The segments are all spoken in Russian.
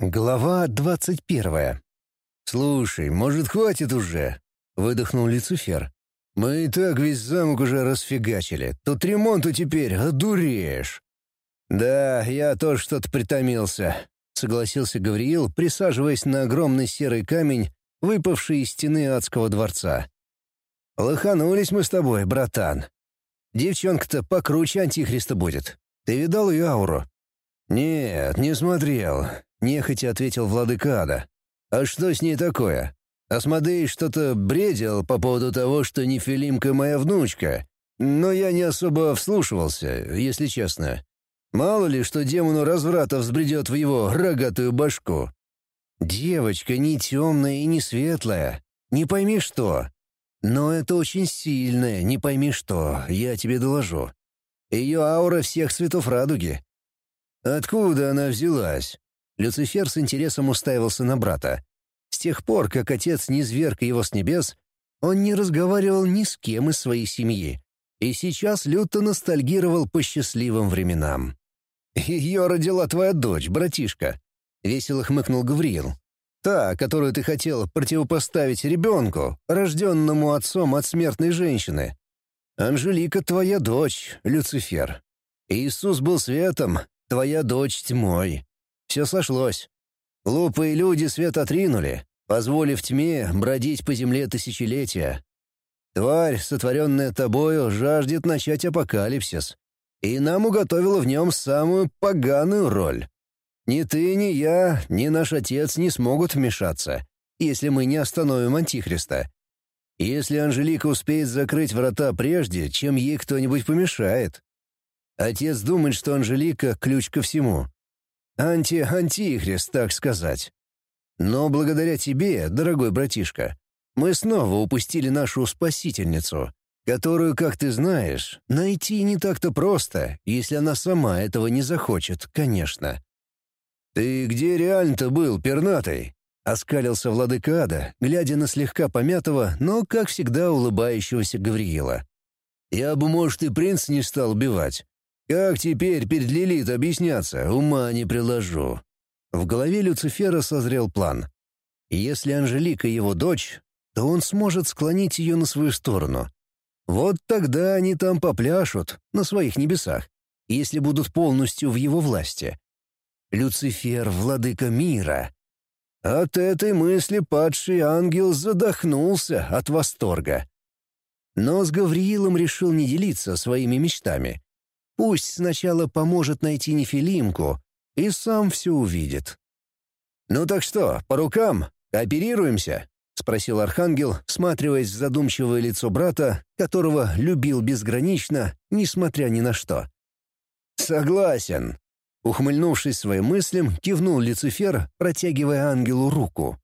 Глава двадцать первая. «Слушай, может, хватит уже?» — выдохнул Люцифер. «Мы и так весь замок уже расфигачили. Тут ремонту теперь, одуреешь». «Да, я тоже что-то притомился», — согласился Гавриил, присаживаясь на огромный серый камень, выпавший из стены адского дворца. «Лоханулись мы с тобой, братан. Девчонка-то покруче Антихриста будет. Ты видал ее ауру?» «Нет, не смотрел нехотя ответил владыка ада. «А что с ней такое? Асмодей что-то бредил по поводу того, что Нефилимка моя внучка, но я не особо вслушивался, если честно. Мало ли, что демону разврата взбредет в его рогатую башку. Девочка не темная и не светлая, не пойми что. Но это очень сильная, не пойми что, я тебе доложу. Ее аура всех цветов радуги. Откуда она взялась? Люцифер с интересом уставился на брата. С тех пор, как отец не зверг его с небес, он не разговаривал ни с кем из своей семьи, и сейчас люто ностальгировал по счастливым временам. «Ее родила твоя дочь, братишка», — весело хмыкнул Гавриил. «Та, которую ты хотел противопоставить ребенку, рожденному отцом от смертной женщины. Анжелика твоя дочь, Люцифер. Иисус был светом, твоя дочь тьмой. Все сошлось. Глупые люди свет отринули, позволив тьме бродить по земле тысячелетия. Тварь, сотворенная тобою, жаждет начать апокалипсис, и нам уготовила в нем самую поганую роль. Ни ты, ни я, ни наш отец не смогут вмешаться, если мы не остановим Антихриста. Если Анжелика успеет закрыть врата прежде, чем ей кто-нибудь помешает. Отец думает, что Анжелика — ключ ко всему. Анти-антихрист, так сказать. Но благодаря тебе, дорогой братишка, мы снова упустили нашу спасительницу, которую, как ты знаешь, найти не так-то просто, если она сама этого не захочет, конечно. «Ты где реально-то был, пернатый?» — оскалился владыка ада, глядя на слегка помятого, но, как всегда, улыбающегося Гавриила. «Я бы, может, и принц не стал убивать, как теперь перед Лилит объясняться, ума не приложу. В голове Люцифера созрел план. Если Анжелика его дочь, то он сможет склонить ее на свою сторону. Вот тогда они там попляшут, на своих небесах, если будут полностью в его власти. Люцифер — владыка мира. От этой мысли падший ангел задохнулся от восторга. Но с Гавриилом решил не делиться своими мечтами. Пусть сначала поможет найти нефилимку, и сам все увидит. «Ну так что, по рукам? Кооперируемся?» — спросил Архангел, всматриваясь в задумчивое лицо брата, которого любил безгранично, несмотря ни на что. «Согласен», — ухмыльнувшись своим мыслям, кивнул Люцифер, протягивая ангелу руку.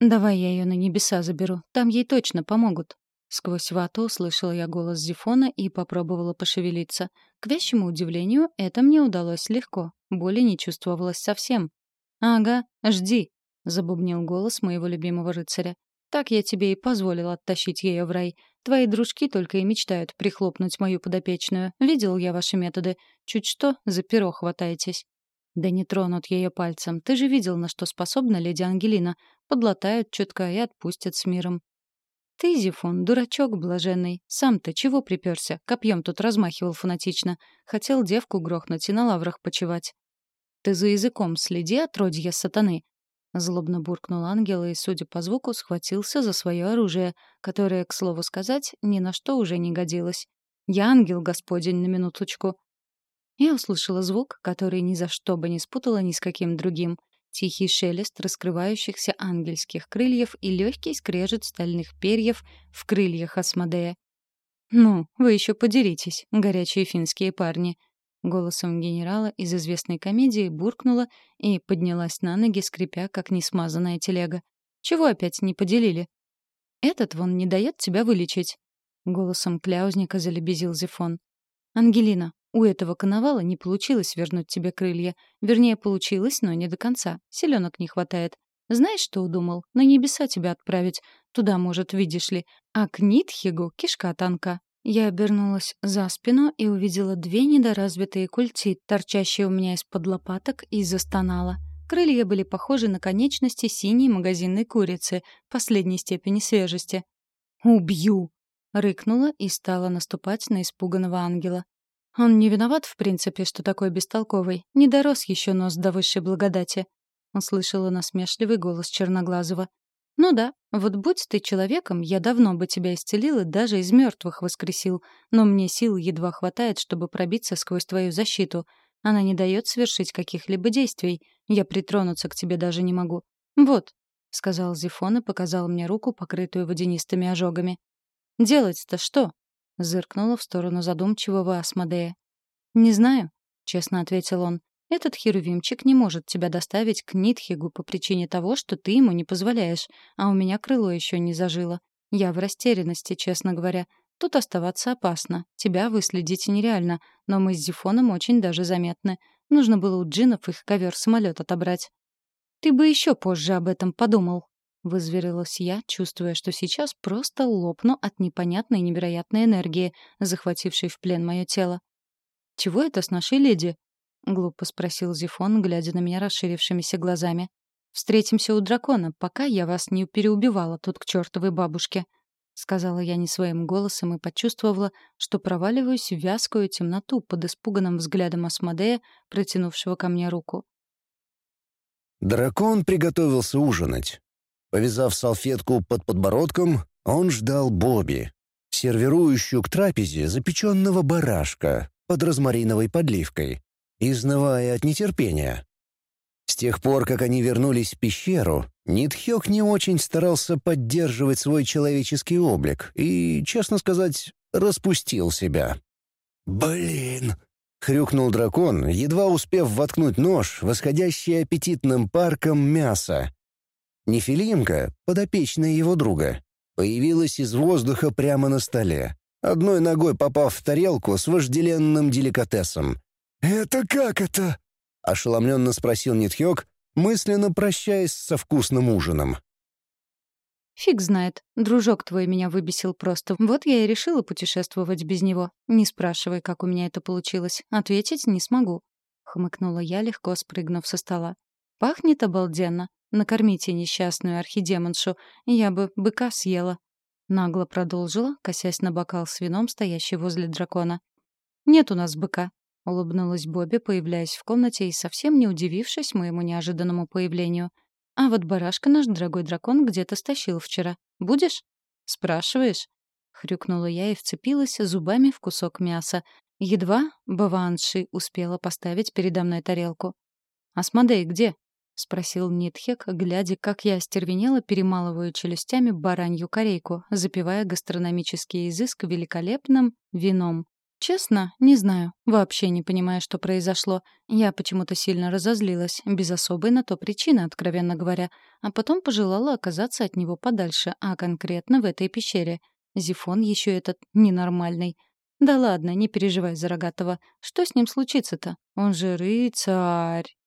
«Давай я ее на небеса заберу, там ей точно помогут», Сквозь вату услышала я голос Зифона и попробовала пошевелиться. К вещему удивлению, это мне удалось легко. Боли не чувствовалось совсем. «Ага, жди», — забубнил голос моего любимого рыцаря. «Так я тебе и позволил оттащить ее в рай. Твои дружки только и мечтают прихлопнуть мою подопечную. Видел я ваши методы. Чуть что, за перо хватаетесь». «Да не тронут ее пальцем. Ты же видел, на что способна леди Ангелина. Подлатают чутка и отпустят с миром. «Ты, Зифон, дурачок блаженный. Сам-то чего приперся? Копьем тут размахивал фанатично. Хотел девку грохнуть и на лаврах почевать». «Ты за языком следи, отродье сатаны!» Злобно буркнул ангел и, судя по звуку, схватился за свое оружие, которое, к слову сказать, ни на что уже не годилось. «Я ангел господень на минуточку». Я услышала звук, который ни за что бы не спутала ни с каким другим тихий шелест раскрывающихся ангельских крыльев и легкий скрежет стальных перьев в крыльях Асмодея. «Ну, вы еще подеритесь, горячие финские парни», голосом генерала из известной комедии буркнула и поднялась на ноги, скрипя, как несмазанная телега. «Чего опять не поделили?» «Этот вон не дает тебя вылечить», — голосом кляузника залебезил Зефон. «Ангелина, у этого коновала не получилось вернуть тебе крылья. Вернее, получилось, но не до конца. Селенок не хватает. Знаешь, что удумал? На небеса тебя отправить. Туда, может, видишь ли. А к Нитхигу кишка танка. Я обернулась за спину и увидела две недоразвитые культи, торчащие у меня из-под лопаток, и застонала. Крылья были похожи на конечности синей магазинной курицы последней степени свежести. «Убью!» — рыкнула и стала наступать на испуганного ангела. Он не виноват, в принципе, что такой бестолковый. Не дорос еще нос до высшей благодати. Услышала насмешливый голос Черноглазого. «Ну да, вот будь ты человеком, я давно бы тебя исцелил и даже из мертвых воскресил, но мне сил едва хватает, чтобы пробиться сквозь твою защиту. Она не дает совершить каких-либо действий. Я притронуться к тебе даже не могу. Вот», — сказал Зифон и показал мне руку, покрытую водянистыми ожогами. «Делать-то что?» — зыркнула в сторону задумчивого Асмодея. «Не знаю», — честно ответил он. Этот херувимчик не может тебя доставить к Нитхигу по причине того, что ты ему не позволяешь, а у меня крыло еще не зажило. Я в растерянности, честно говоря. Тут оставаться опасно. Тебя выследить нереально, но мы с Зифоном очень даже заметны. Нужно было у джинов их ковер-самолет отобрать. Ты бы еще позже об этом подумал. Вызверилась я, чувствуя, что сейчас просто лопну от непонятной невероятной энергии, захватившей в плен мое тело. «Чего это с нашей леди?» — глупо спросил Зифон, глядя на меня расширившимися глазами. «Встретимся у дракона, пока я вас не переубивала тут к чертовой бабушке», — сказала я не своим голосом и почувствовала, что проваливаюсь в вязкую темноту под испуганным взглядом Асмодея, протянувшего ко мне руку. Дракон приготовился ужинать. Повязав салфетку под подбородком, он ждал Бобби, сервирующую к трапезе запеченного барашка под розмариновой подливкой изнывая от нетерпения. С тех пор, как они вернулись в пещеру, Нитхёк не очень старался поддерживать свой человеческий облик и, честно сказать, распустил себя. «Блин!» — хрюкнул дракон, едва успев воткнуть нож, восходящий аппетитным парком мясо. Нефилимка, подопечная его друга, появилась из воздуха прямо на столе, одной ногой попав в тарелку с вожделенным деликатесом. «Это как это?» — ошеломленно спросил Нитхёк, мысленно прощаясь со вкусным ужином. «Фиг знает. Дружок твой меня выбесил просто. Вот я и решила путешествовать без него. Не спрашивай, как у меня это получилось. Ответить не смогу», — хмыкнула я, легко спрыгнув со стола. «Пахнет обалденно. Накормите несчастную архидемоншу. Я бы быка съела». Нагло продолжила, косясь на бокал с вином, стоящий возле дракона. «Нет у нас быка улыбнулась Бобби, появляясь в комнате и совсем не удивившись моему неожиданному появлению. А вот барашка наш дорогой дракон где-то стащил вчера. Будешь? Спрашиваешь? Хрюкнула я и вцепилась зубами в кусок мяса. Едва Баванши успела поставить передо мной тарелку. «Асмодей где?» — спросил Нитхек, глядя, как я остервенело перемалываю челюстями баранью корейку, запивая гастрономический изыск великолепным вином. Честно, не знаю. Вообще не понимаю, что произошло. Я почему-то сильно разозлилась, без особой на то причины, откровенно говоря, а потом пожелала оказаться от него подальше, а конкретно в этой пещере. Зифон еще этот ненормальный. Да ладно, не переживай за Рогатого. Что с ним случится-то? Он же рыцарь.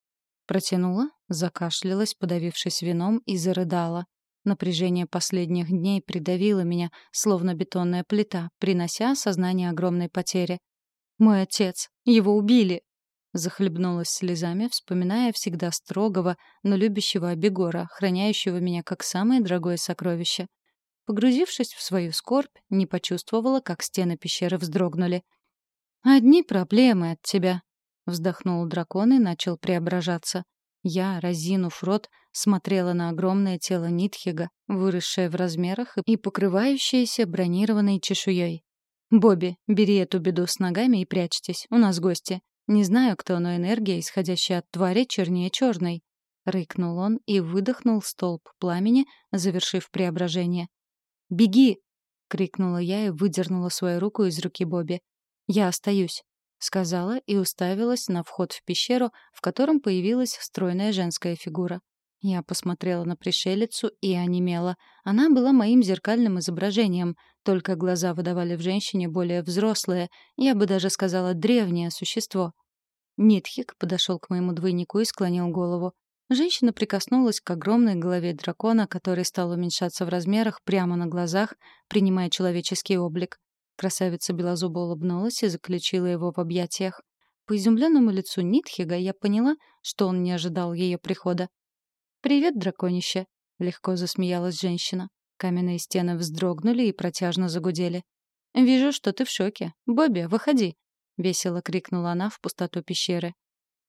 Протянула, закашлялась, подавившись вином, и зарыдала. Напряжение последних дней придавило меня, словно бетонная плита, принося осознание огромной потери. «Мой отец! Его убили!» Захлебнулась слезами, вспоминая всегда строгого, но любящего Абегора, храняющего меня как самое дорогое сокровище. Погрузившись в свою скорбь, не почувствовала, как стены пещеры вздрогнули. «Одни проблемы от тебя», — вздохнул дракон и начал преображаться. Я, разинув рот, смотрела на огромное тело Нитхига, выросшее в размерах и покрывающееся бронированной чешуей. «Бобби, бери эту беду с ногами и прячьтесь, у нас гости. Не знаю, кто, но энергия, исходящая от твари, чернее черной». Рыкнул он и выдохнул столб пламени, завершив преображение. «Беги!» — крикнула я и выдернула свою руку из руки Бобби. «Я остаюсь сказала и уставилась на вход в пещеру, в котором появилась стройная женская фигура. Я посмотрела на пришелицу и онемела. Она была моим зеркальным изображением, только глаза выдавали в женщине более взрослое, я бы даже сказала древнее существо. Нитхик подошел к моему двойнику и склонил голову. Женщина прикоснулась к огромной голове дракона, который стал уменьшаться в размерах прямо на глазах, принимая человеческий облик. Красавица белозубо улыбнулась и заключила его в объятиях. По изумленному лицу Нитхига я поняла, что он не ожидал ее прихода. «Привет, драконище!» — легко засмеялась женщина. Каменные стены вздрогнули и протяжно загудели. «Вижу, что ты в шоке. Бобби, выходи!» — весело крикнула она в пустоту пещеры.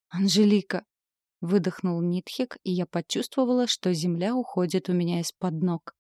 «Анжелика!» — выдохнул Нитхик, и я почувствовала, что земля уходит у меня из-под ног.